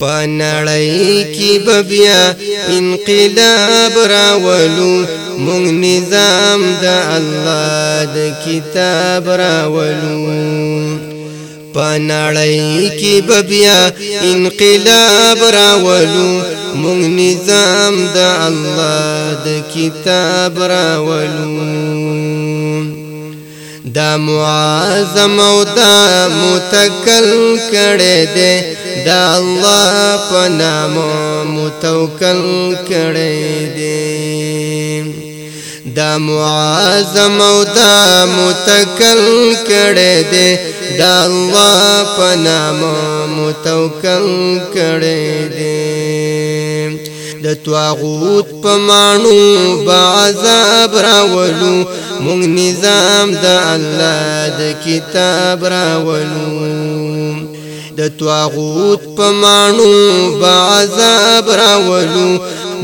پنړی کی بیا انقلاب راولو مون نظام د الله د کتاب راولو پنړی کی بیا انقلاب راولو مون نظام د الله د کتاب راولو دا معظم او دا متکل کړي دي دا الله په نام متوکل کړي دي دا معظم او دا متکل کړي دي دا الله په نام متوکل کړي دي د تواغوت په مانو با عذاب راولو مونږ نظام د الله د کتاب راولو د تواغوت په مانو با عذاب راولو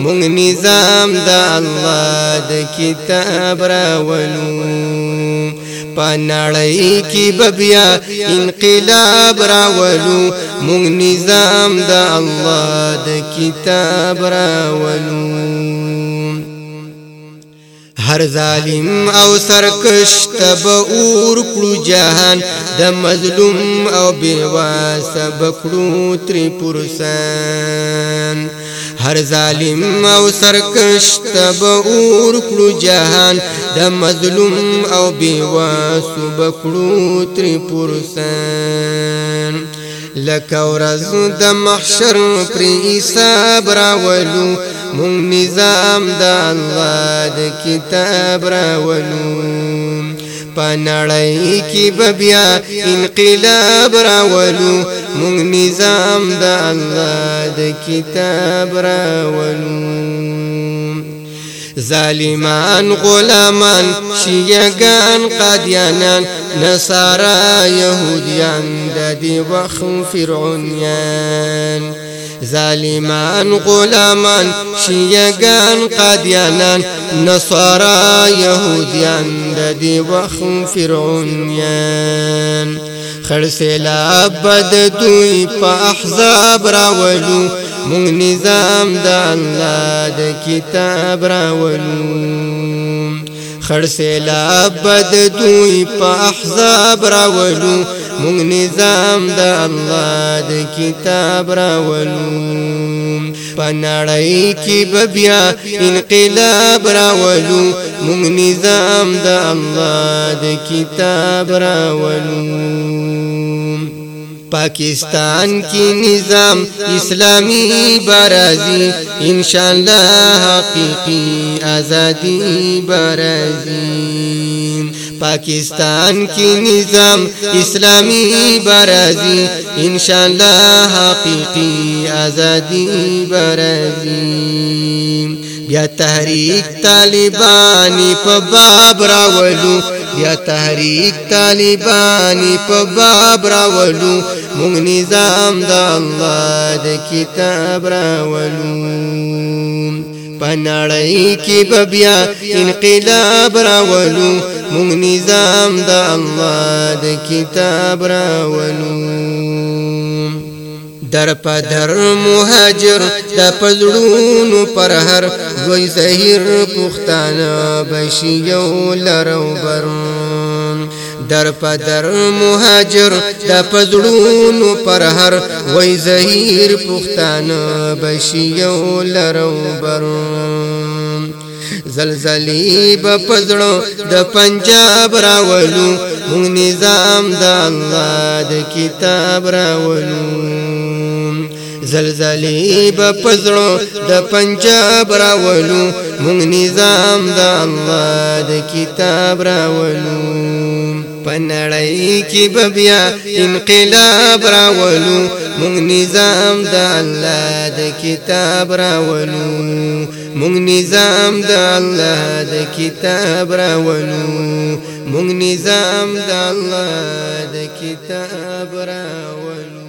مونږ نظام د الله د کتاب راولو پنړی کی ببیا انقلاب راولو مونږ نظام د الله د کتاب راولو هر ظالم او سرکش تب اور کړو جهان د مظلوم او بیوا سبکړو تری پرسان هر ظالم او سرکش تب اور کړو جهان د مظلوم او بیواسو بکړو تریپورسان لکه ورځ د محشر پر حساب راولو مونږ نظام د الله د کتاب راولو پنړی کی بیا انقلاب راولو مونږ نظام د الله د کتاب راولو ظالمان غلامان شیگان قادیانان نصارا یهودیان د دې وخت فرعونیان ظالمان غلامان شيگان قاديانان نصارى يهوديان ددي وخ فرعونيان خرس خرسلا بد دوي په احزاب راولو مونږ نظام دا الله د كتاب راولو خرسلا بد دوي په احزاب راولو مونږ نظام د الله د کتاب راولو پنړی کې بیا انقلاب راولو مونږ نظام د الله د کتاب راولو پاکستان کی نظام اسلامی برازی انشاءاللہ حقیقی آزادی برازی پاکستان کی نظام اسلامی برازی انشاءاللہ حقیقی آزادی برازی یا تحریک طالبانی پباب راولو یا تحریک طالبانی پباب راولو مغنی نظام اللہ دے کتاب راولو پنړی کې بیا انقلاب راولو مونږ نظام د الله د کتاب راولو در پدر مهاجر د پزړونو پر هر وای زهیر پښتانه بشي یو لرو برم در په در مهاجر د پزړونو پر هر وای زهیر پښتان بشیو لرو برم زلزلی به پزړو د پنجاب راولو مون نظام د الله د کتاب راولو زلزلی به پزړو د پنجاب راولو مون نظام د الله د کتاب راولو پنړی کې بیا انقلاب راولو مونږ نظام د الله د کتاب راولو مونږ نظام د الله د کتاب راولو مونږ نظام د الله د کتاب راولو